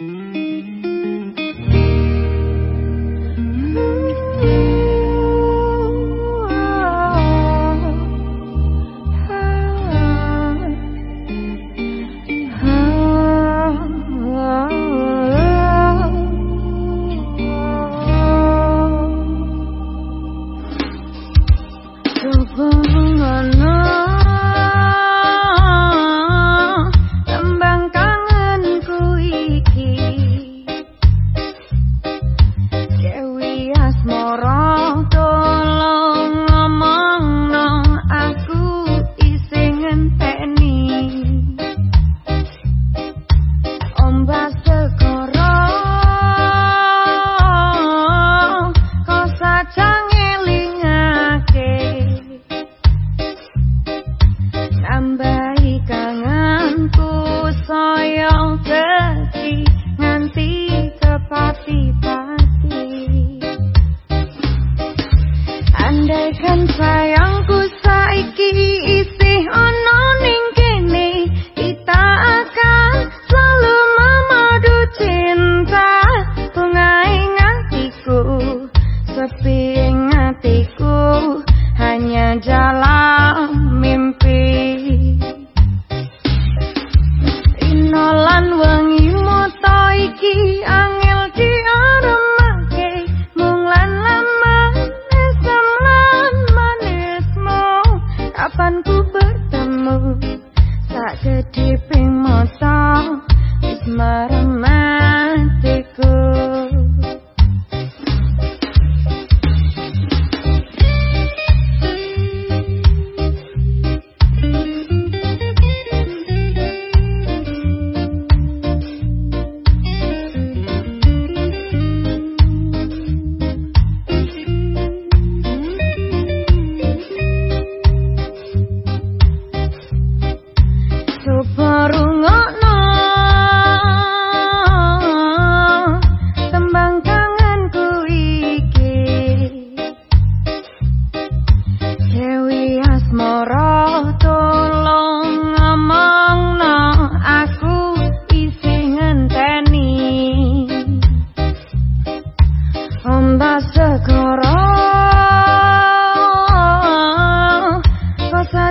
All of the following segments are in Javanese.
Mm-hmm. sepi ngatiku hanya dalam mimpi. Inolan wengi moto iki angel diaremake. Mung lan lamang semlan manismu kapan ku bertemu? Sak kedip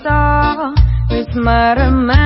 star with my romance.